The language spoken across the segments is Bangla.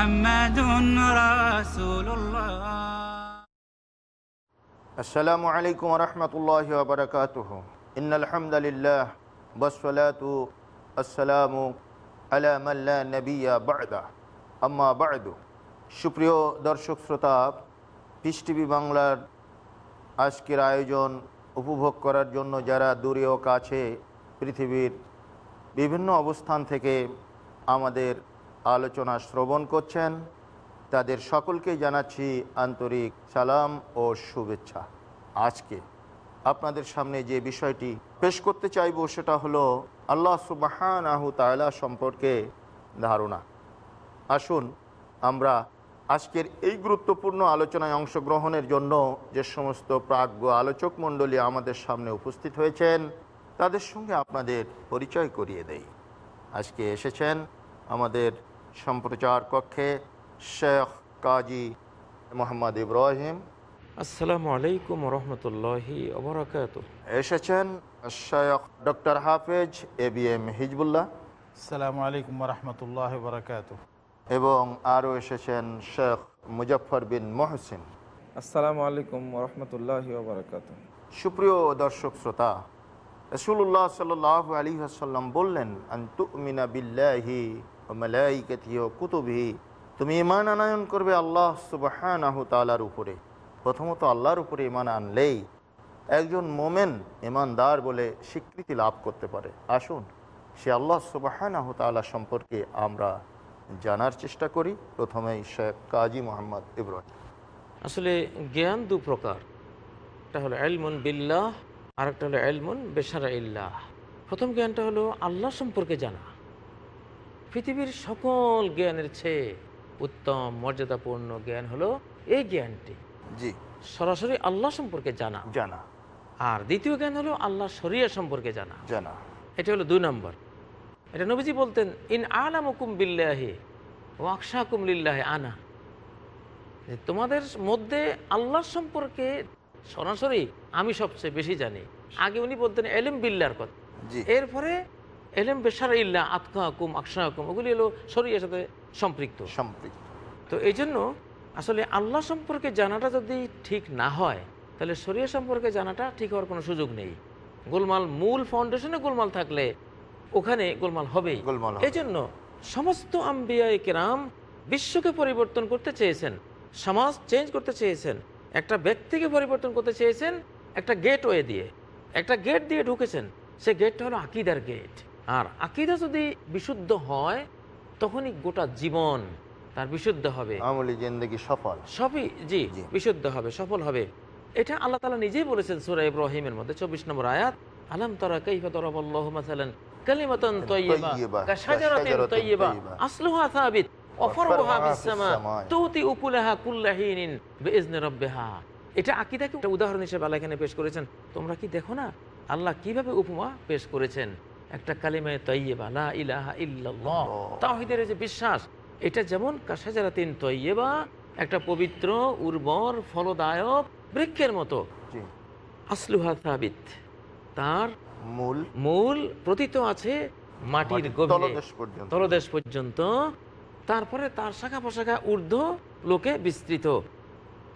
محمد رسول الله আসসালামু আলাইকুম রহমতুল্লাহ বারকাতুহ ইন্নআলহামদুলিল্লাহ বসলাতু আসসালামু আলা মাল্লা নবিয়া বাদা আম্মা বাদু সুপ্রিয় দর্শক শ্রোতা পিস টিভি বাংলার আজকের আয়োজন উপভোগ করার জন্য যারা দূরে ও কাছে পৃথিবীর বিভিন্ন অবস্থান থেকে আমাদের আলোচনা শ্রবণ করছেন। তাদের সকলকে জানাচ্ছি আন্তরিক সালাম ও শুভেচ্ছা। আজকে আপনাদের সামনে যে বিষয়টি পেশ করতে চাইব সেটা হলো আল্লাহ সুবাহান আহু তায়লা সম্পর্কে ধারণা। আসুন, আমরা আজকের এই গুরুত্বপূর্ণ আলোচনায় অংশগ্রহণের জন্য যে সমস্ত প্রাজ্ঞ আলোচক মণ্ডলী আমাদের সামনে উপস্থিত হয়েছেন, তাদের সঙ্গে আপনাদের পরিচয় করিয়ে দেই। আজকে এসেছেন আমাদের সম্প্রচার কক্ষে শেখ কাজী মোহাম্মদ ইব্রাহিম। আসসালামু আলাইকুম রহমতুল্লাহি অবরাকাত এসেছেন শেখ ডক্টর হাফেজ এ বি এম হিজবুল্লাহ। আসসালামু আলাইকুম রহমতুল্লাহ বরকাত এবং আরও এসেছেন শেখ মুজফর বিন মহসিন। আসসালামু আলাইকুম রহমতুল্লাহ বারকাত সুপ্রিয় দর্শক শ্রোতা রসুল্লাহ সাল আলী আসাল্লাম বললেন আন্তুমিনা বিল্লাহি কুতুবহি তুমি ইমান আনায়ন করবে আল্লাহ সুবাহানাহু তালার উপরে। প্রথমত আল্লাহর উপরে ইমান আনলেই একজন মোমেন ইমানদার বলে স্বীকৃতি লাভ করতে পারে। আসুন, সে আল্লাহ সুবাহান সুবাহানাহু তালা সম্পর্কে আমরা জানার চেষ্টা করি। প্রথমেই শেখ কাজী মোহাম্মদ ইব্রাহিম। আসলে জ্ঞান দু প্রকার। একটা হলো এলমন বিল্লাহ আর একটা হলো এলমন বেসারা ইল্লাহ। প্রথম জ্ঞানটা হলো আল্লাহ সম্পর্কে জানা। পৃথিবীর সকল জ্ঞানের চেয়ে উত্তম মর্যাদাপূর্ণ জ্ঞান হলো এই জ্ঞানটি। জি। সরাসরি আল্লাহ সম্পর্কে জানা। জানা। আর দ্বিতীয় জ্ঞান হলো আল্লাহ শরিয়া সম্পর্কে জানা। জানা। এটা হলো দুই নম্বর। এটা নবীজি বলতেন ইন আলামুকুম বিল্লাহে ও আকশাকুম লিল্লাহে আনা। তোমাদের মধ্যে আল্লাহ সম্পর্কে সরাসরি আমি সবচেয়ে বেশি জানি। আগে উনি বলতেন এলেম বিল্লার কথা। জি। এরপরে এলেম বেসার ইল্লা আতকা হুকুম আকশা হুকুম ওগুলি হলো শরীরের সাথে সম্পৃক্ত। সম্পৃক্ত। তো এই জন্য আসলে আল্লাহ সম্পর্কে জানাটা যদি ঠিক না হয় তাহলে শরীর সম্পর্কে জানাটা ঠিক হওয়ার কোনো সুযোগ নেই। গোলমাল মূল ফাউন্ডেশনে গোলমাল থাকলে ওখানে গোলমাল হবেই। গোলমাল এই জন্য সমস্ত আম্বিয়াই কেরাম বিশ্বকে পরিবর্তন করতে চেয়েছেন সমাজ চেঞ্জ করতে চেয়েছেন একটা ব্যক্তিকে পরিবর্তন করতে চেয়েছেন একটা গেট ওয়ে দিয়ে। একটা গেট দিয়ে ঢুকেছেন সে গেটটা হলো আকিদার গেট আর আকিদা যদি বিশুদ্ধ হয় তখনই গোটা জীবন তার বিশুদ্ধ হবে। আমলি জিন্দগি সফল। সবই জি। বিশুদ্ধ হবে সফল হবে। এটা আল্লাহ তালা নিজেই বলেছেন সুরা ইব্রাহিমের মধ্যে চব্বিশ নম্বর আয়াত আলাম তারা কাইফা দরাবাল্লাহু মাসালান কালিমাতান তাইয়্যিবা কাশাজারাতিন তাইয়্যিবা আসলুহা সাবিত ওয়াফরউহা তুতি উকুলাহা কুল্লা হিনিন বিইজনি রাব্বিহা। এটা আকীদাকে একটা উদাহরণ হিসেবে আল্লাহ এখানে পেশ করেছেন। তোমরা কি দেখো না আল্লাহ কীভাবে উপমা পেশ করেছেন? একটা কালিমায়ে তাইয়্যিবা লা ইলাহা ইল্লাল্লাহ। তাওহীদের যে বিশ্বাস এটা যেমন কাশাজারাতিন তাইয়্যিবা একটা পবিত্র উর্বর ফলদায়ক বৃক্ষের মতো। আসলুহা সাবিত। তার মূল। মূল প্রতীত আছে মাটির মাটির তলদেশ পর্যন্ত। তারপরে তার শাখা পোশাখা ঊর্ধ্ব লোকে বিস্তৃত।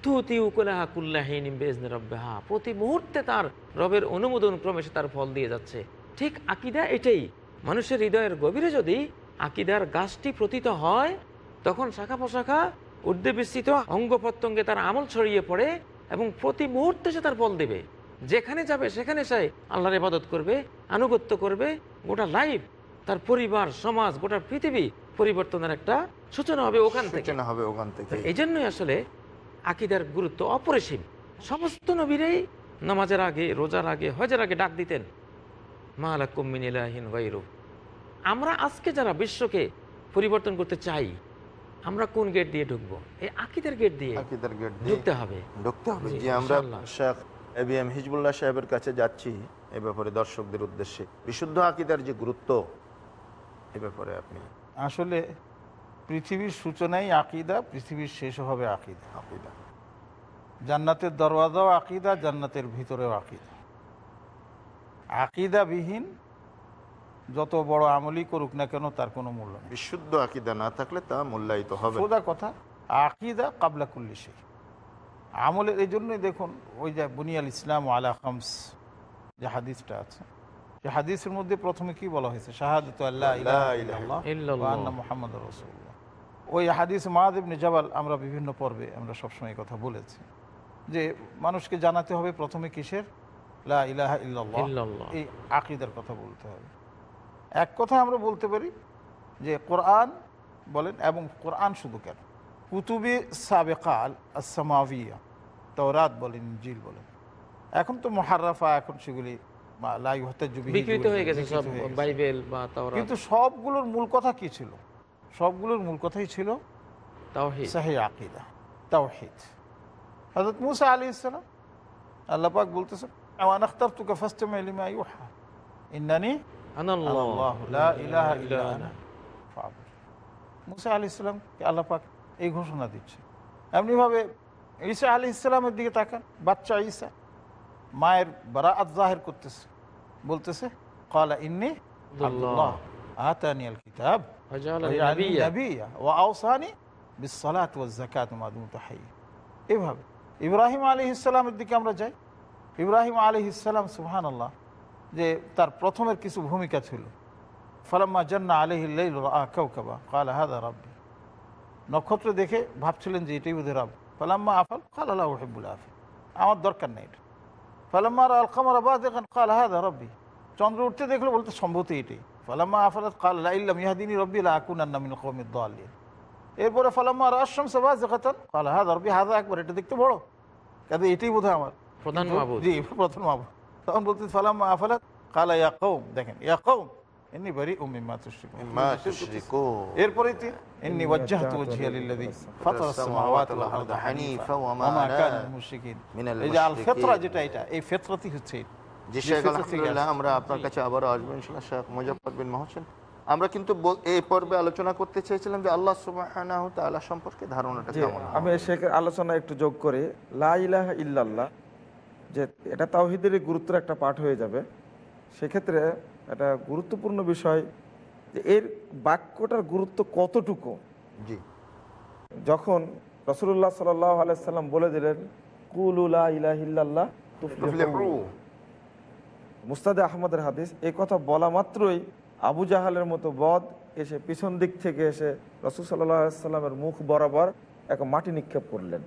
তুতি উকুলাহা কুল্লাহিন বেজনে রব্বাহা। প্রতি মুহূর্তে তার রবের অনুমোদন ক্রমে সে তার ফল দিয়ে যাচ্ছে। ঠিক আকিদা এটাই। মানুষের হৃদয়ের গভীরে যদি আকিদার গাছটি প্রতীত হয় তখন শাখা পোশাখা ঊর্ধ্বে বিস্তৃত অঙ্গ প্রত্যঙ্গে তার আমল ছড়িয়ে পড়ে এবং প্রতি মুহূর্তে সে তার ফল দেবে। যেখানে যাবে সেখানে সে আল্লাহর ইবাদত করবে আনুগত্য করবে গোটা লাইফ তার পরিবার সমাজ গোটা পৃথিবী পরিবর্তনের একটা সূচনা হবে ওখান থেকে। হবে ওখান থেকে। এই জন্যই আসলে আকিদার গুরুত্ব অপরিসীম। সমস্ত নবীরাই নামাজের আগে রোজার আগে হজের আগে ডাক দিতেন। গাইরু আমরা আজকে যারা বিশ্বকে পরিবর্তন করতে চাই আমরা কোন গেট দিয়ে ঢুকবো? এই আকিদের গেট দিয়ে আকিদার গেট দিয়ে ঢুকতে হবে। ঢুকতে হবে। যে আমরা Sheikh A B M Hizbullah সাহেবের কাছে যাচ্ছি এ ব্যাপারে দর্শকদের উদ্দেশ্যে। বিশুদ্ধ আকিদার যে গুরুত্ব এ ব্যাপারে আপনি আসলে পৃথিবীর সূচনাই আকিদা পৃথিবীর শেষ হবে আকিদা। আকিদা। জান্নাতের দরওয়াজাও আকিদা জান্নাতের ভিতরেও আকিদা। আকিদাবিহীন যত বড় আমলি করুক না কেন তার কোনো মূল্য নেই। বিশুদ্ধ আকিদা না থাকলে তা মূল্যায়িত হবে সোজা কথা আকিদা কাবলা কুল্লি সেই আমলের এই জন্যই দেখুন ওই যে বুনিয়াল ইসলাম আলা খামস যে হাদিসটা আছে। যে হাদিসের মধ্যে প্রথমে কি বলা হয়েছে? শাহাদত আল্লাহ ইলাহা ইল্লাল্লাহ ইল্লাল্লাহ। ওয়া আন্না মুহাম্মাদ রসুল্লাহ ওই হাদিস মাহাদেবনে জবাল আমরা বিভিন্ন পর্বে আমরা সবসময় কথা বলেছি। যে মানুষকে জানাতে হবে প্রথমে কিসের? লা ইলাহা ইল্লাল্লাহ। এই আকিদার কথা বলতে হবে। এক কথা আমরা বলতে পারি যে কোরআন বলেন এবং কোরআন শুধু কেন? কুতুবে সাবেকাল আসমাভিয়া তওরাত বলেন ইনজিল বলেন। এখন তো মহারাফা এখন সেগুলি কিন্তু সবগুলোর মূল কথা কি ছিল? সবগুলোর মূল কথাই ছিল আকিদা তাওহিদ। হজরত মুসা আলী ইসলাম আল্লাহ পাক বলতেছেন আওয়ান আখতার তুকে ফার্স্ট লিমা ইউহা ইন্নানি আনাল্লাহ আল্লাহু লা ইলাহা ইল্লা ইল্লা আনা ফাবুদ। মুসা আলী ইসলামকে আল্লাহ পাক এই ঘোষণা দিচ্ছে এমনিভাবে ঈসা আলী ইসলামের দিকে তাকান বাচ্চা ঈসা মায়ের বারাআত জাহির করতেছে বলতেছে কালা ইন্নি আব্দুল্লাহ আতানি আল কিতাব ওয়াজআলানি ويجعلني নাবিয়্যা। نبيا واوصاني بالصلاه والزكاه ما دمت حيا এভাবে ইব্রাহিম আলী ইসলামের দিকে আমরা যাই ইব্রাহিম আলী ইসলাম সুহান আল্লাহ যে তার প্রথমের কিছু ভূমিকা ছিল। ফালাম্মা জান্না আলহিল্লাইল কাউকাবা কাল হাদা রাব্বি। নক্ষত্র দেখে ভাবছিলেন যে এটাই বোধহয় রব। ফালাম্মা আফাল কাল আল্লাহ হেবুল আফি আমার দরকার নেই এটা। ফালাম্মা আল কামার আবাদ দেখেন কাল হাদা রব্বি। চন্দ্র উঠতে দেখল, বলতে সম্ভবত এটাই। ফালাম্মা আফালাত কাল লাইল্লাম ইয়াহদিনী রব্বি আকুন আন্নামিন কৌমিদ দোয়াল্লিন এরপরে ফালাম্মা রাশম সাবাজ দেখাতেন কাল হাদা রব্বি হাদা একবার এটা দেখতে বড়। কাজে এটাই বোধ আমার। প্রধান মাবুদ। জি প্রধান মাবুদ। তখন বলতে আফালাত? কালা ইয়াকম দেখেন এমনি বাড়ি তুশরিকু এরপরে ইন্নি ওয়াজ্জাহতু ওয়াজহিয়া লিল্লাযী ফাতারা আস-সামাওয়াতি ওয়াল আরদা হানিফা। ওয়া মা কানা মুশরিকিন। এই যে আল ফিতরা যেটা এটা এই ফিতরাতি হচ্ছে জি শেখ আলহামদুলিল্লাহ আমরা আপনার কাছে আবারও আসব ইনশাল্লাহ শেখ মুজাফর বিন মহসেন। আমরা কিন্তু এই পর্বে আলোচনা করতে চেয়েছিলাম যে আল্লাহ সুবহানাহু তাআলা সম্পর্কে ধারণাটা কেমন আমি শেখের আলোচনা একটু যোগ করে। লা ইলাহা ইল্লাল্লাহ যে এটা তাওহিদেরই গুরুত্বের একটা পাঠ হয়ে যাবে। সেক্ষেত্রে একটা গুরুত্বপূর্ণ বিষয় যে এর বাক্যটার গুরুত্ব কতটুকু? জি। যখন রসুল্লাহ সাল্লাহ আলাইসাল্লাম বলে দিলেন কুলুলা ইলাহিল্লাহ। মুস্তাদে আহমদের হাদিস এই কথা বলা মাত্রই আবু জাহালের মতো বদ এসে পিছন দিক থেকে এসে রসুল সাল্লাহ সাল্লামের মুখ বরাবর এক মাটি নিক্ষেপ করলেন।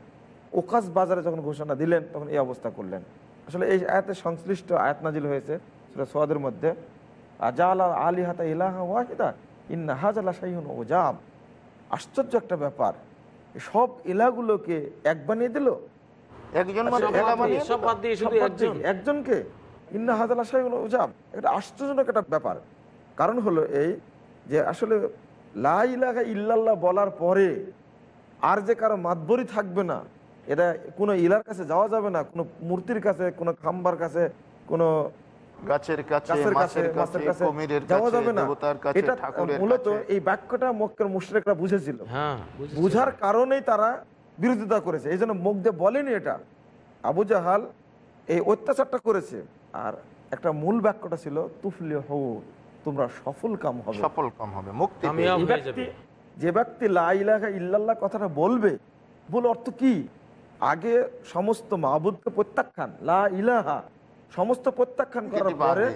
ওকাস বাজারে যখন ঘোষণা দিলেন তখন এই অবস্থা করলেন। আসলে এই আয়াতে সংশ্লিষ্ট আয়াত নাজিল হয়েছে সেটা সোয়াদের মধ্যে। আজাল আলী হাতা ইলাহা ওয়াহিদা ইন্না হাজালা শাহিন ওজাব আশ্চর্য একটা ব্যাপার সব ইলাগুলোকে এক বানিয়ে দিল? দিয়ে একজনকে? ইন্না হাজালা শাহিন ওজাব এটা আশ্চর্যজনক একটা ব্যাপার। কারণ হলো এই যে আসলে লা ইলাহা ইল্লাল্লাহ বলার পরে আর যে কারও মাতবরি থাকবে না এটা কোনো ইলার কাছে যাওয়া যাবে না কোনো মূর্তির কাছে কোনো খাম্বার কাছে কোনো গাছের কাছে মাছের কাছে কুমিরের কাছে দেবতার কাছে ঠাকুরের মূলত এই বাক্যটা মক্কের মুশরিকরা বুঝেছিল। হ্যাঁ বুঝার কারণেই তারা বিরোধিতা করেছে। এই জন্য মুখ বলেনি এটা। আবু জাহাল এই অত্যাচারটা করেছে। আর একটা মূল বাক্যটা ছিল তুফলি হৌ তোমরা সফল কাম হবে। সফল কম হবে মুক্তি যে ব্যক্তি লা ইলাহা ইল্লাল্লাহ কথাটা বলবে বল অর্থ কি? আগে সমস্ত মাহবুদকে প্রত্যাখ্যান লা ইলাহা সমস্ত প্রত্যাখ্যান করার পরে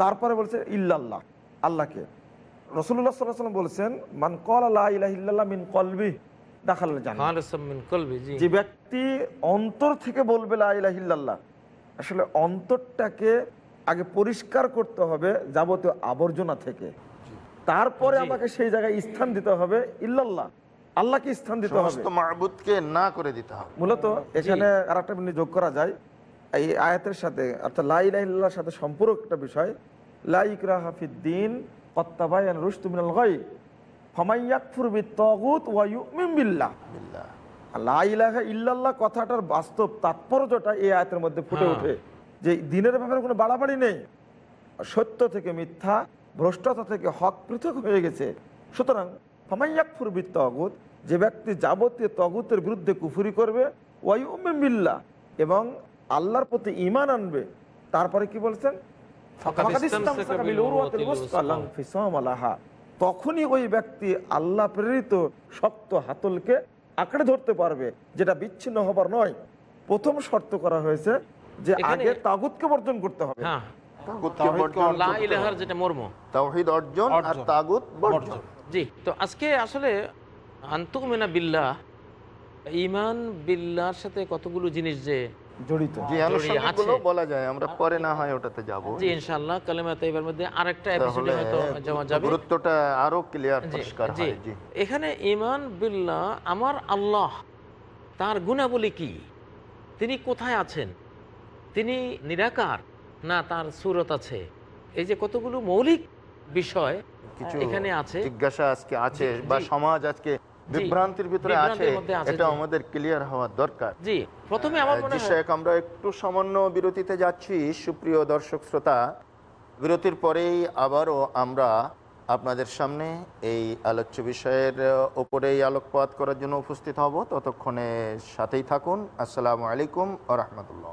তারপরে বলছে ইল্লাল্লাহ আল্লাহকে। রসুল্লাহ সাল্লাম বলেছেন মান কল লা ইলাহা ইল্লাল্লাহ মিন কলবি দেখাল মিন। যে ব্যক্তি অন্তর থেকে বলবে লা ইলাহা আসলে অন্তরটাকে আগে পরিষ্কার করতে হবে যাবতীয় আবর্জনা থেকে। তারপরে আমাকে সেই জায়গায় স্থান দিতে হবে ইল্লাল্লাহ। আল্লাহকে স্থান দিতে হবে। সমস্ত মাহবুদকে না করে দিতে হবে। মূলত এখানে আর একটা যোগ করা যায়। এই আয়াতের সাথে অর্থাৎ লাইলাহিল্লাহর সাথে সম্পূরক একটা বিষয় লাইকরা হাফিদ্দিন কত্তাবায়ান রুস্তুমিনাল গাই ফমাইয়াকফুর বিত্তাগুত ওয়া ইউমিন বিল্লাহ। বিল্লাহ। লা ইলাহা ইল্লাল্লাহ কথাটার বাস্তব তাৎপর্যটা এই আয়াতের মধ্যে ফুটে হ্যাঁ। ওঠে যে দিনের ব্যাপারে কোনো বাড়াবাড়ি নেই। সত্য থেকে মিথ্যা ভ্রষ্টতা থেকে হক পৃথক হয়ে গেছে। সুতরাং ফমাইয়াকফুর বিত্তাগুত যে ব্যক্তি যাবতীয় তগুতের বিরুদ্ধে কুফুরি করবে ওয়াই বিল্লাহ এবং আল্লাহর প্রতি ইমান আনবে তারপরে কি বলছেন। তখনই ওই ব্যক্তি আল্লাহ প্রেরিত শক্ত হাতলকে আঁকড়ে ধরতে পারবে যেটা বিচ্ছিন্ন হবার নয়। প্রথম শর্ত করা হয়েছে যে আগে তাগুতকে বর্জন করতে হবে। হ্যাঁ। তাগুতকে বর্জন লা করতে হবে। যেটা মর্ম। তাওহীদ অর্জন আর তাগুত বর্জন। জি তো আজকে আসলে আন্তমেনা বিল্লাহ ইমান বিল্লাহর সাথে কতগুলো জিনিস যে জড়িত। যে আনুষঙ্গিকগুলো বলা যায় আমরা পরে না হয় ওটাতে যাব। জি ইনশাআল্লাহ কালেমা তাইবার মধ্যে আরেকটা এপিসোডে হয়তো যাওয়া যাবে। গুরুত্বটা আরও ক্লিয়ার পরিষ্কার হয় জি। এখানে বিল্লাহ আমার আল্লাহ তার গুণাবলী কি? তিনি কোথায় আছেন? তিনি নিরাকার না তার সুরত আছে? এই যে কতগুলো মৌলিক বিষয় কিছু এখানে আছে। জিজ্ঞাসা আজকে আছে বা সমাজ আজকে বিভ্রান্তির ভিতরে আছে এটা আমাদের ক্লিয়ার হওয়ার দরকার। জি প্রথমে আমার মনে হয় আমরা একটু সামান্য বিরতিতে যাচ্ছি সুপ্রিয় দর্শক শ্রোতা। বিরতির পরেই আবারও আমরা আপনাদের সামনে এই আলোচ্য বিষয়ের ওপরেই আলোকপাত করার জন্য উপস্থিত হব। ততক্ষণে সাথেই থাকুন। আসসালামু আলাইকুম আ রহমতুল্লাহ।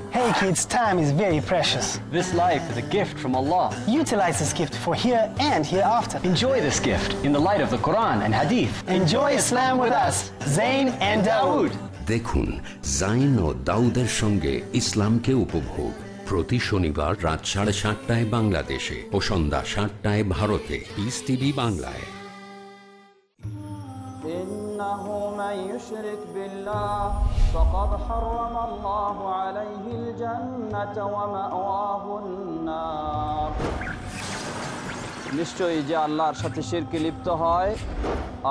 Hey kids, time is very precious. This life is a gift from Allah. Utilize this gift for here and hereafter. Enjoy this gift in the light of the Quran and Hadith. Enjoy Islam with us, Zain and Dawood. দেখুন জাইন ও দাউদের সঙ্গে ইসলামকে উপভোগ প্রতি শনিবার রাত সাড়ে সাতটায় বাংলাদেশে ও সন্ধ্যা সাতটায় ভারতে পিস টিভি বাংলায় من يشرك بالله فقد حرم الله عليه الجنة ومأواه النار নিশ্চয়ই যে আল্লাহর সাথে শিরকে লিপ্ত হয়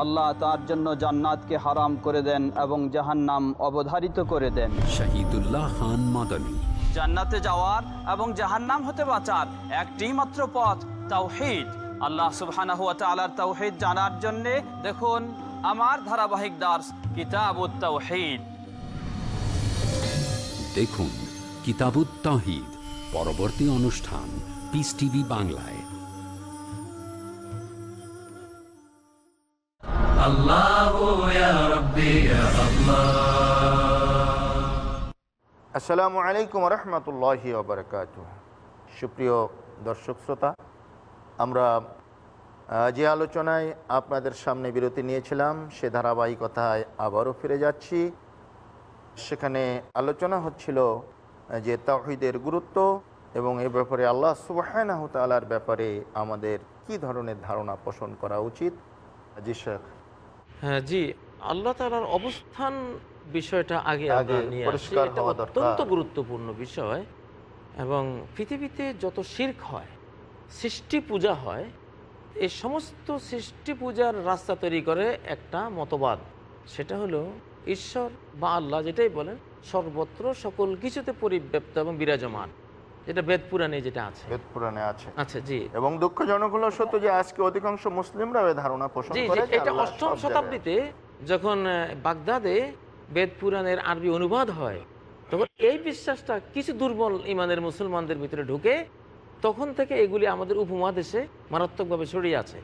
আল্লাহ তার জন্য জান্নাতকে হারাম করে দেন এবং জাহান্নাম অবধারিত করে দেন শাহিদুল্লাহ খান মাদানী জান্নাতে যাওয়ার এবং জাহান্নাম হতে বাঁচার একটি মাত্র পথ তাওহীদ আল্লাহ সুবহানাহু ওয়া তাআলার তাওহীদ জানার জন্য দেখুন আমার ধারাবাহিক দাস কিতাব দেখুন কিতাবুত্তাহিদ পরবর্তী অনুষ্ঠান পিস টিভি বাংলায়। আসসালামু আলাইকুম রহমতুল্লাহ সুপ্রিয় দর্শক শ্রোতা আমরা যে আলোচনায় আপনাদের সামনে বিরতি নিয়েছিলাম সে ধারাবাহিকতায় আবারও ফিরে যাচ্ছি। সেখানে আলোচনা হচ্ছিল যে তাহিদের গুরুত্ব এবং এ ব্যাপারে আল্লাহ সুবাহানাহ তালার ব্যাপারে আমাদের কি ধরনের ধারণা পোষণ করা উচিত? জি শেখ। হ্যাঁ জি আল্লাহ তালার অবস্থান বিষয়টা আগে আগে অত্যন্ত গুরুত্বপূর্ণ বিষয় এবং পৃথিবীতে যত শির্ক হয় সৃষ্টি পূজা হয় এই সমস্ত সৃষ্টি পূজার রাস্তা তৈরি করে একটা মতবাদ। সেটা হলো ঈশ্বর বা আল্লাহ যেটাই বলেন সর্বত্র সকল কিছুতে পরিব্যাপ্ত এবং বিরাজমান। যেটা বেদ পুরাণে যেটা আছে। বেদ পুরাণে আছে। আচ্ছা জি। এবং দুঃখজনক হলো সত্য যে আজকে অধিকাংশ মুসলিমরা এ ধারণা পোষণ করে এটা অষ্টম শতাব্দীতে যখন বাগদাদে বেদ পুরাণের আরবি অনুবাদ হয় তখন এই বিশ্বাসটা কিছু দুর্বল ইমানের মুসলমানদের ভিতরে ঢুকে তখন থেকে এগুলি আমাদের উপমহাদেশে মারাত্মকভাবে ছড়িয়ে আছে।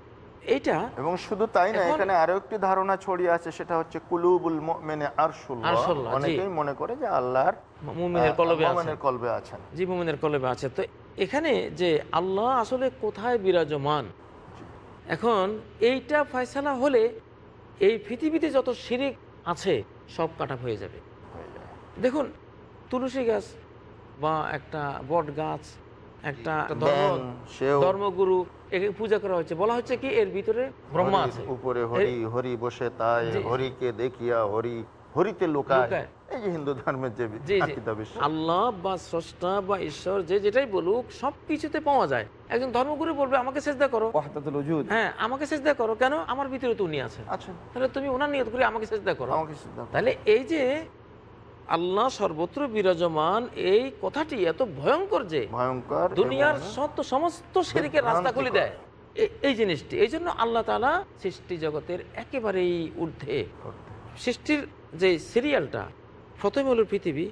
এইটা এবং শুধু তাই না এখানে আরও একটি ধারণা ছড়িয়ে আছে সেটা হচ্ছে কুলুবুল মুমিনে আরশুল্লাহ। অনেকেই মনে করে যে আল্লাহর মুমিনের কলবে আছে মুমিনের কলবে আছেন। জি মুমিনের কলবে আছে। তো এখানে যে আল্লাহ আসলে কোথায় বিরাজমান? এখন এইটা ফয়সালা হলে এই পৃথিবীতে যত শিরিক আছে সব কাটা হয়ে যাবে। দেখুন তুলসী গাছ বা একটা বট গাছ একটা ধর্মগুরু একে পূজা করা হচ্ছে বলা হচ্ছে কি এর ভিতরে ব্রহ্মা আছে। উপরে হরি হরি বসে তাই হরিকে দেখিয়া হরি হরিতে লুকায়। লুকায়। এই যে হিন্দু ধর্মের যে আল্লাহ বা স্রষ্টা বা ঈশ্বর যে যেটাই বলুক সব কিছুতে পাওয়া যায়। একজন ধর্মগুরু বলবে আমাকে চেষ্টা করো। হ্যাঁ আমাকে চেষ্টা করো। কেন? আমার ভিতরে তো উনি আছেন। আচ্ছা। তাহলে তুমি ওনার নিয়ত করে আমাকে চেষ্টা করো। আমাকে সিদ্ধ করো। তাহলে এই যে আল্লাহ সর্বত্র বিরাজমান এই কথাটি এত ভয়ঙ্কর যে ভয়ঙ্কর দুনিয়ার সত্য সমস্ত শেরিকের রাস্তা খুলে দেয়। এই জিনিসটি এই জন্য আল্লাহ তালা সৃষ্টি জগতের একেবারেই ঊর্ধ্বে। সৃষ্টির যে সিরিয়ালটা প্রথমে হলো পৃথিবী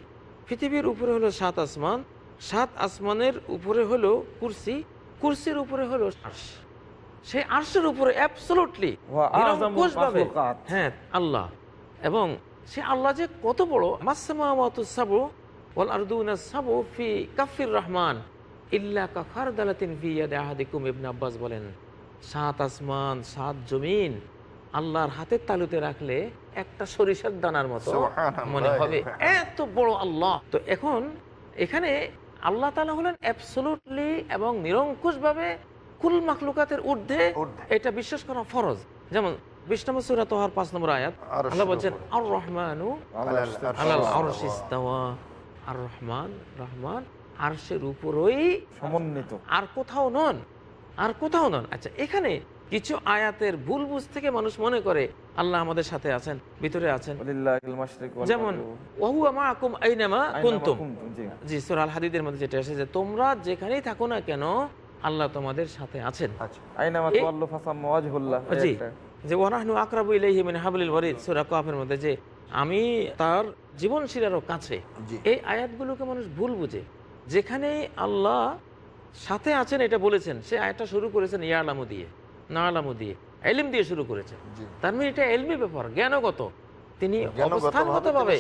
পৃথিবীর উপরে হলো সাত আসমান সাত আসমানের উপরে হলো কুরসি কুরসির উপরে হলো আরশ। সেই আরশের উপরে অ্যাবসলুটলি। হ্যাঁ আল্লাহ। এবং সে আল্লাহ যে কত বড়। মাসসামাওয়াতু সাবু ওয়াল আরদুনা সাবু ফি কাফির রহমান। ইল্লা কাফার দালাতিন আহাদিকুম ইবনে আব্বাস বলেন সাত আসমান সাত জমিন আল্লাহর হাতের তালুতে রাখলে একটা সরিষার দানার মতো মনে হবে। এত বড় আল্লাহ। তো এখন এখানে আল্লাহ তালা হলেন অ্যাবসলুটলি এবং নিরঙ্কুশ ভাবে কুল মাখলুকাতের ঊর্ধ্বে। এটা বিশ্বাস করা ফরজ। যেমন বিষ্ণু সুরা তোহার পাঁচ নম্বর আয়াত আল্লাহ বলছেন আর রহমানু। আর রহমান রহমান আরশের উপরই সমন্বিত। আর কোথাও নন আর কোথাও নন। আচ্ছা এখানে কিছু আয়াতের ভুল বুঝ থেকে মানুষ মনে করে আল্লাহ আমাদের সাথে আছেন ভিতরে আছেন। যেমন জি। হাদিদের মধ্যে যেটা এসেছে তোমরা যেখানেই থাকো না কেন আল্লাহ তোমাদের সাথে আছেন। আচ্ছা। জি। যে ওয়ানাহনু আকরাবু ইলাইহি মিন হাবলিল ওয়ারিদ সূরা কাফের মধ্যে যে আমি তার জীবনশীলারও কাছে এই আয়াতগুলোকে মানুষ ভুল বুঝে। যেখানে আল্লাহ সাথে আছেন এটা বলেছেন। সে আয়াতটা শুরু করেছেন ইয়ালামু দিয়ে না আলামু দিয়ে এলিম দিয়ে শুরু করেছেন। তার মানে এটা এলমি ব্যাপার জ্ঞানগত। তিনি জ্ঞানগতভাবে অবস্থানগত তিনি ভাবে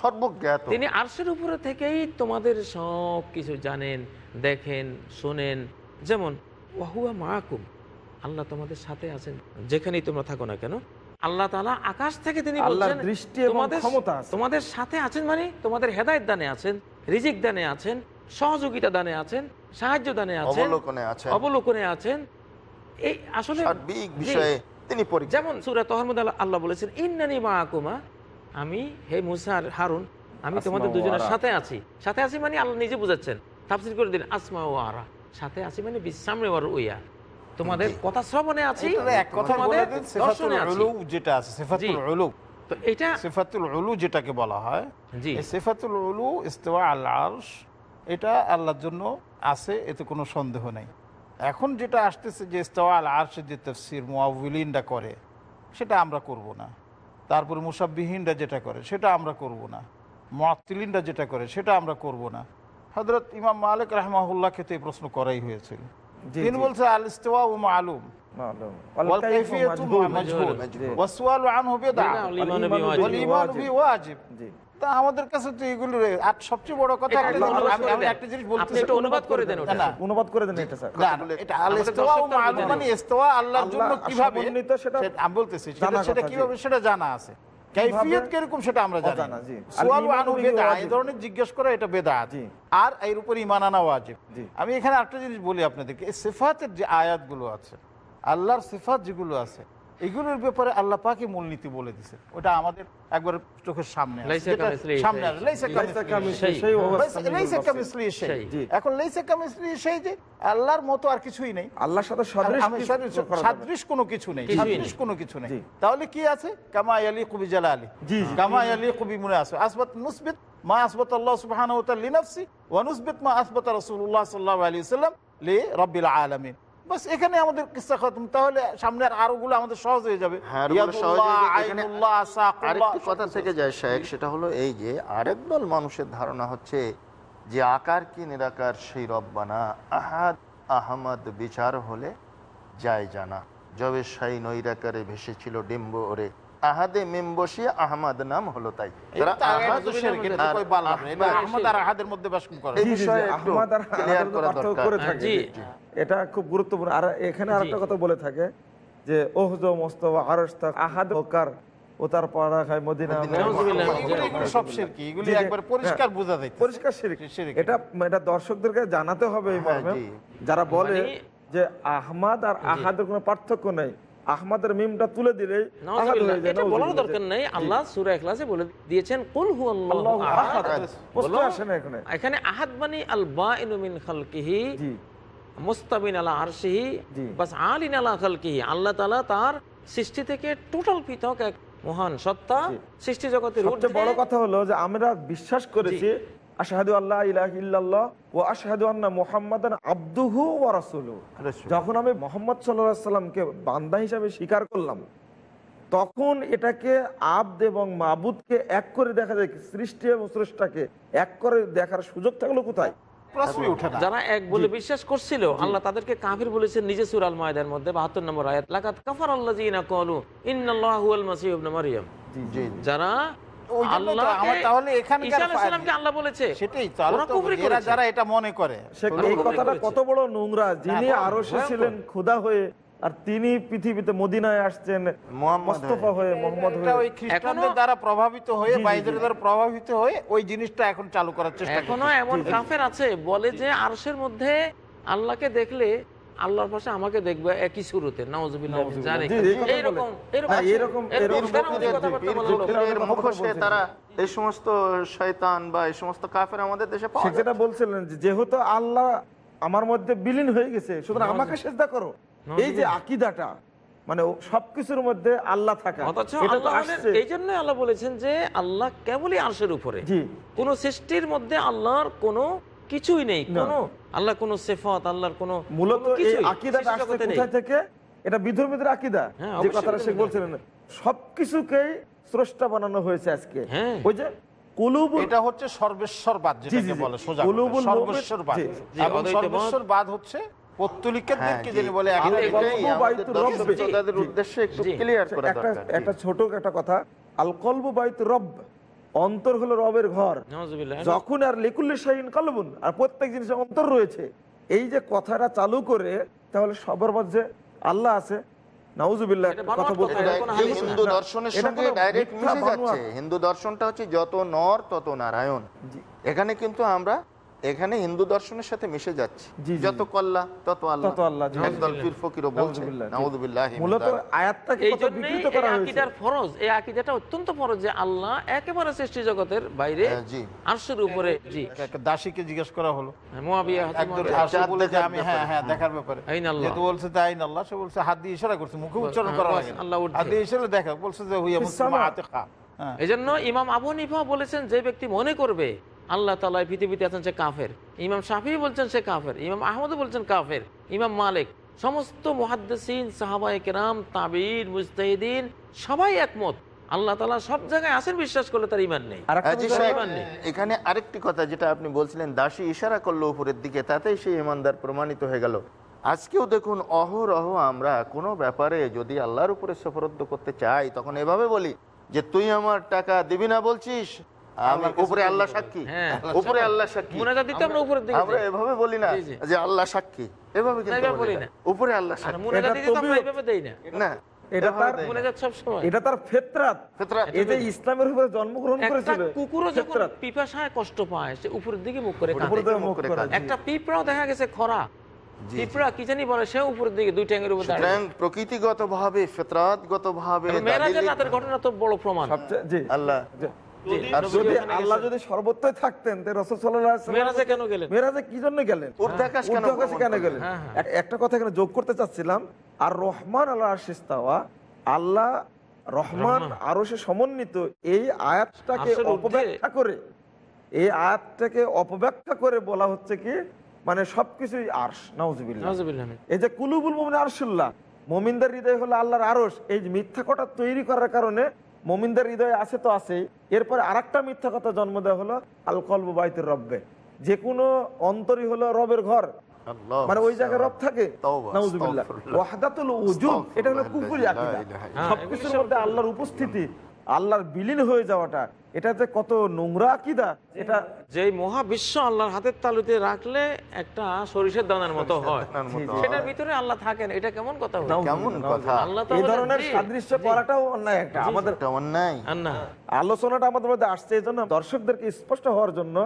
সর্বজ্ঞাত। তিনি আরশের উপরে থেকেই তোমাদের সব কিছু জানেন দেখেন শোনেন। যেমন ওয়াহুয়া মাহকুম আল্লাহ তোমাদের সাথে আছেন। যেখানেই তোমরা থাকো না কেন আল্লাহ তাআলা আকাশ থেকে তিনি দৃষ্টি তোমাদের ক্ষমতা আছে। তোমাদের সাথে আছেন মানে তোমাদের হেদায়ত দানে আছেন রিজিক দানে আছেন সহযোগিতা দানে আছেন সাহায্য দানে আছেন অবলোকনে আছেন। এই আসলে বিষয়ে তিনি যেমন সুরা তহরমদ আল্লাহ বলেছেন ইন্নানি মাহকুমা আমি হে মুসা আর হারুন আমি তোমাদের দুজনের সাথে আছি। সাথে আছি মানে আল্লাহ নিজে বুঝাচ্ছেন। তাফসির করে দিন আসমা ও আরা সাথে আছি মানে বিশ্রামে ওর উইয়া তোমাদের কথা শ্রবণে আছি দর্শনে যেটা আছে সিফাতুল উলু। তো এটা সিফাতুল উলু যেটাকে বলা হয় জি। এই সিফাতুল উলু ইস্তেওয়া আল আরশ এটা আল্লাহর জন্য আছে এতে কোনো সন্দেহ নেই। এখন যেটা আসতেছে যে ইস্তেওয়া আল আরশের যে তফসির মুআউলিনরা করে সেটা আমরা করব না। তারপরে মুসাব্বিহীনরা যেটা করে সেটা আমরা করব না। মুআত্তিলিনরা যেটা করে সেটা আমরা করব না। হজরত ইমাম মালিক রাহমাহুল্লাহকে তো এই প্রশ্ন করাই হয়েছিল। তিনি বলছে আল ইস্তেওয়া ও মালুম। আমাদের কাছে তো এগুলো আর সবচেয়ে বড় কথা আমি একটা জিনিস অনুবাদ করে অনুবাদ করে দেন মানে আল্লাহর জন্য কীভাবে আমি বলতেছি সেটা কীভাবে সেটা জানা আছে। কাইফিয়ত কীরকম সেটা আমরা জানি না জি। সুয়াল বিহি বেদআ, এই ধরনের জিজ্ঞেস করা এটা বেদা জি। আর এর উপর ইমান আনা ওয়াজিব জি। আমি এখানে একটা জিনিস বলি আপনাদেরকে এই সিফাতের যে আয়াতগুলো আছে আল্লাহর সিফাত যেগুলো আছে এগুলোর ব্যাপারে আল্লাহ পাকে মূলনীতি বলে দিছে। ওটা আমাদের একবার চোখের সামনে আছে। আছে। এখন শাই যে আল্লাহর মতো আর কিছুই নেই। আল্লাহর সাথে সদৃশ কোনো কিছু নেই। সাদৃশ কোনো কিছু নেই। তাহলে কি আছে? কামা ইয়ালিকু বিজালালি। জি, জি। কামা ইয়ালিকু বিমুনাসি। আসবাত নুসবিত মা আসবাত আল্লাহ সুবহানাহু ওয়া তাআলা লিনাফসি ওয়া নুসবিত মা আসবাত রাসূলুল্লাহ সাল্লাল্লাহু আলাইহি ওয়াসাল্লাম লি রাব্বিল আলামিন। বাস এখানে আমাদের কিসসা খতম? তাহলে সামনের আরোগুলো আমাদের সহজ হয়ে যাবে। হ্যাঁ, আরেকটি কথা থেকে যায় শেখ সেটা হলো এই যে আরেক দল মানুষের ধারণা হচ্ছে যে আকার কি নিরাকার সেই রব্বানা আহাদ আহমদ বিচার হলে যায় জানা। জবে সাই নৈরাকারে ভেসেছিল ডিম্ব ওরে। আহাদে মেম বসিয়ে আহমদ নাম হলো তাই। আহাদের মধ্যে বাস করে। এটা খুব গুরুত্বপূর্ণ। আর এখানে আর একটা কথা বলে থাকে যে ওহদ মোস্তফা আরস্তা আহাদ ওকার ও তার পাড়া খায় মদিনা সব শিরকি, এগুলি একবার পরিষ্কার হ্যাঁ, বোঝা যাইতেছে। পরিষ্কার শিরক। শিরক। এটা এটা দর্শকদেরকে জানাতে হবে এই হ্যাঁ, মর্মে। যারা বলে মানে- যে আহমাদ আর আহাদের কোনো পার্থক্য নেই। আহমাদের মিমটা তুলে দিলেই আহাদ হয়ে যায়, বলার দরকার নেই। আল্লাহ সূরা ইখলাসে বলে দিয়েছেন কুল হু আহাদ। প্রশ্ন আসে না এখানে। এখানে আহাদ মানে আল বাইনু মিন খালকিহি। মুস্তাবিন আলা আরশিহি বাস আলিন আলা খালকিহি। আল্লাহ তাআলা তার সৃষ্টি থেকে টোটাল পৃথক এক মহান সত্তা সৃষ্টি জগতের সবচেয়ে বড় কথা হলো যে আমরা বিশ্বাস করেছি আশহাদু আল্লাহ ইলাহা ইল্লাল্লাহ ও আশহাদু আন্না মুহাম্মাদান আবদুহু ওয়া রাসূলুহু। যখন আমি মোহাম্মদ সাল্লাল্লাহু আলাইহি সাল্লামকে বান্দা হিসাবে স্বীকার করলাম তখন এটাকে আব্দ এবং মাবুদকে এক করে দেখা যায় সৃষ্টি এবং স্রষ্টাকে এক করে দেখার সুযোগ থাকল কোথায়? যারা এক বলে বিশ্বাস করছিল আল্লাহ তাদেরকে কাফির বলেছেন নিজে সুরাল আল মধ্যে 72 নম্বর আয়াত লাকাত কাফার মাসীহ ইবনে যারা আল্লাহ এরা করেছে। যারা এটা মনে করে। এই কথাটা কত বড় নোংরা। যিনি হ্যাঁ, আরও ছিলেন খুদা হয়ে আর তিনি পৃথিবীতে মদিনায় আসছেন মোস্তফা হয়ে মোহাম্মদ হয়ে খ্রিস্টানদের দ্বারা প্রভাবিত হয়ে দ্বারা প্রভাবিত হয়ে ওই জিনিসটা এখন চালু করার চেষ্টা এখনও এমন কাফের আছে বলে যে আরশের মধ্যে আল্লাহকে দেখলে আল্লাহর পাশে আমাকে দেখবে একই তারা এই সমস্ত শয়তান বা এই সমস্ত কাফের আমাদের দেশে পাওয়া যেটা বলছিলেন যেহেতু আল্লাহ আমার মধ্যে বিলীন হয়ে গেছে সুতরাং আমাকে সেজদা করো। এই যে আকিদাটা মানে সবকিছুর মধ্যে আল্লাহ থাকা এটা তো আল্লাহ এই জন্য আল্লাহ বলেছেন যে আল্লাহ কেবলই আরশের উপরে। কোন সৃষ্টির মধ্যে আল্লাহর কোনো কিছুই নেই। কোনো আল্লাহ কোন সেফত আল্লাহর কোনো মূলত আকিদাটা। কোথায় থেকে? এটা বিধর্মীদের আকিদা হ্যাঁ, যে কথাটা সে বিধর্মীদের। বলছিলেন। সবকিছুকেই স্রষ্টা বানানো হয়েছে আজকে। হ্যাঁ। ওই যে এটা হচ্ছে সর্বেশ্বরবাদ যেটাকে বলে সোজা সর্বেশ্বরবাদ। এবং সর্বেশ্বরবাদ হচ্ছে হ্যাঁ, যিনি জি। বলে কিন্তু একেবারে এটাই গল্প আমাদের বাইতুর দর্শক রব্বে। শ্রোতাদের জি। উদ্দেশ্যে একটু ক্লিয়ার করে দরকার। একটা ছোট একটা কথা আল কলবু বাইত রব অন্তর হলো রবের ঘর। যখন আর লিকুল্লি শাহিন কলবুন আর প্রত্যেক জিনিসের অন্তর রয়েছে এই যে কথাটা চালু করে তাহলে সবার মধ্যে আল্লাহ আছে। দর্শনের সঙ্গে ডাইরেক্ট মিশে যাচ্ছে। হিন্দু দর্শনটা হচ্ছে যত নর তত নারায়ণ। এখানে কিন্তু আমরা এখানে হিন্দু দর্শনের সাথে মিশে যাচ্ছি। যত কল্লা তত আল্লাহ তত আল্লাহ, একদল পীর ফকিরও বলছে। নাউজুবিল্লাহ মূলত আয়াতটাকে কত বিকৃত করা হয়েছে আকিদার ফরজ এই আকিদাটা অত্যন্ত ফরজ যে আল্লাহ একেবারে সৃষ্টি জগতের বাইরে হ্যাঁ, জি। আরশের উপরে জি একটা দাসীকে জিজ্ঞেস করা হলো মুয়াবিয়া। বলে যে আমি হ্যাঁ হ্যাঁ দেখার ব্যাপারে আইন আল্লাহ। যেহেতু বলছে যে আইন আল্লাহ সে বলছে হাত দিয়ে ইশারা করছে মুখে উচ্চারণ হ্যাঁ, করা না। আল্লাহ। হাত দিয়ে ইশারা দেখা বলছে যে হুইয়া মুসলিমা আতিকা হ্যাঁ এই জন্য ইমাম আবু নিফা বলেছেন যে ব্যক্তি মনে করবে আল্লাহ তালা পৃথিবীতে আছেন সে কাফের। ইমাম শাফি বলছেন সে কাফের ইমাম আহমদ বলছেন কাফের ইমাম মালিক। সমস্ত মুহাদ্দিসিন সাহাবাই কেরাম তাবির মুস্তাহিদিন সবাই একমত। আল্লাহ তালা সব জায়গায় আসেন বিশ্বাস করলে তার ইমান নেই। নেই। এখানে আরেকটি কথা যেটা আপনি বলছিলেন দাসী ইশারা করল উপরের দিকে তাতেই সেই ইমানদার প্রমাণিত হয়ে গেল। আজকেও দেখুন অহরহ আমরা কোনো ব্যাপারে যদি আল্লাহর উপরে সফরদ্দ করতে চাই তখন এভাবে বলি যে তুই আমার টাকা দিবি না বলছিস? আমি উপরে আল্লাহ সাক্ষী হ্যাঁ। উপরে আল্লাহ সাক্ষী মুনাজাত দিতে আমরা উপরের দিকে আমরা এভাবে বলি না জি, জি। যে আল্লাহ সাক্ষী এভাবে কিন্তু বলি বলি না। না। উপরে আল্লাহ সাক্ষী মুনাজাত দিতে আমরা তবিয়ত। দেই না না এটা তার দেয় না। মুনাজাত সব সময় এটা তার ফেতরাত ফেতরাত। এই যে ইসলামের উপরে জন্মগ্রহণ করেছিল কুকুরও যখন ফেতরাত। পিপাসায় কষ্ট পায় সে উপরের দিকে মুখ করে কাঁদে। একটা পিঁপড়াও দেখা গেছে খরা পিঁপড়া কি জানি বলে সে উপরের দিকে দুই ট্যাঙ্গের উপর দাঁড়িয়ে প্রকৃতিগত ভাবে ফেতরাতগত ভাবে রাতের ঘটনা তো বড় প্রমাণ আল্লাহ আর যদি আল্লাহ যদি সর্বত্রই থাকতেন রাসূল সাল্লাল্লাহু আলাইহি মেয়েরাজে কেন গেলেন? মেরাজে কি জন্য গেলেন? কেন? গেলেন? হ্যাঁ, একটা কথা এখানে যোগ করতে চাচ্ছিলাম আর রহমান আল্লাহ আশিস্তাওয়া আল্লাহ রহমান আরও সে সমন্বিত এই আয়াতটাকে অপব্যাখ্যা করে এই আয়াতটাকে অপব্যাখ্যা করে বলা হচ্ছে কি মানে সবকিছুই আরশ। নাউজুবিল্লাহ। এই যে কুলুবুল মুমিন আরশুল্লাহ মোমিনদের হৃদয় হলো আল্লাহর আরশ। এই মিথ্যা কটা তৈরি করার কারণে মোমিনদের হৃদয়ে আছে তো আছেই। এরপরে আরেকটা মিথ্যা কথা জন্ম দেওয়া হলো আলকল্প বাইতের রব্বে। যে কোনো অন্তরই হলো রবের ঘর। মানে ওই জায়গায় রব থাকে। এটা হলো কুফরি আকীদা। সবকিছুর মধ্যে আল্লাহর উপস্থিতি। আল্লাহর বিলীন হয়ে যাওয়াটা এটা যে কত নোংরা আকিদা এটা যে মহাবিশ্ব আল্লাহর হাতের তালুতে রাখলে একটা সরিষের দানার মতো হয়। সেটার ভিতরে আল্লাহ থাকেন এটা কেমন কথা হলো? কেমন কথা? আল্লাহ তো এই ধরনের সাদৃশ্য করাটাও অন্যায় একটা। আমাদের অন্যায় আলোচনাটা আমাদের মধ্যে আসছে এই জন্য দর্শকদেরকে স্পষ্ট হওয়ার জন্য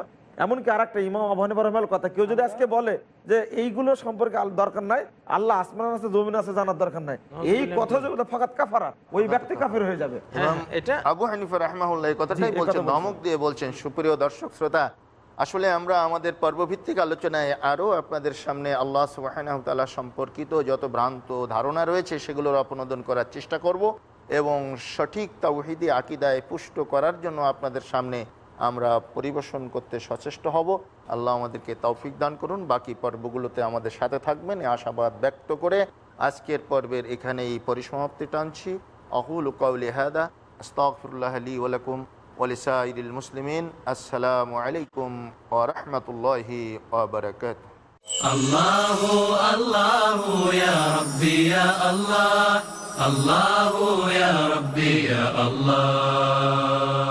এমনকি আর একটা ইমাম আবহানী রহমাল কথা কেউ যদি আজকে বলে যে এইগুলো সম্পর্কে আল- দরকার নাই আল্লাহ আসমান আছে জমিন আছে জানার দরকার নাই। এই কথা যে ওটা ফাকাত কাফারা ওই ব্যক্তি কাফের হয়ে যাবে। হ্যাঁ, এটা আবু হানিফা রহমাহুল্লাহ এই কথাটাই বলছেন। ধমক দিয়ে বলছেন সুপ্রিয় দর্শক শ্রোতা আসলে আমরা আমাদের পর্বভিত্তিক আলোচনায় আরও আপনাদের সামনে আল্লাহ সুবাহানতালা সম্পর্কিত যত ভ্রান্ত ধারণা রয়েছে সেগুলোর অপনোদন করার চেষ্টা করব এবং সঠিক তাওহিদি আকিদায় পুষ্ট করার জন্য আপনাদের সামনে আমরা পরিবেশন করতে সচেষ্ট হব আল্লাহ আমাদেরকে তৌফিক দান করুন বাকি পর্বগুলোতে আমাদের সাথে থাকবেন এই আশাবাদ ব্যক্ত করে আজকের পর্বের এখানেই পরিসমাপ্তি টানছি أقول قولي هذا أستغفر الله لي ولكم ولسائر المسلمين السلام عليكم ورحمة الله وبركاته الله الله يا ربي يا الله الله يا ربي يا الله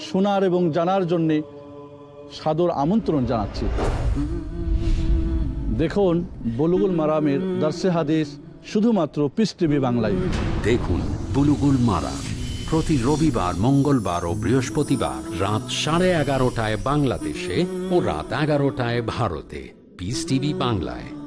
শোনার এবং জানার জন্যে সাদর আমন্ত্রণ জানাচ্ছি। দেখুন, বলুগুল মারামের দার্সে হাদিস শুধুমাত্র পিস টিভি বাংলায়। দেখুন বুলুগুল মারা প্রতি রবিবার, মঙ্গলবার ও বৃহস্পতিবার রাত সাড়ে এগারোটায় বাংলাদেশে ও রাত এগারোটায় ভারতে। পিস টিভি বাংলায়।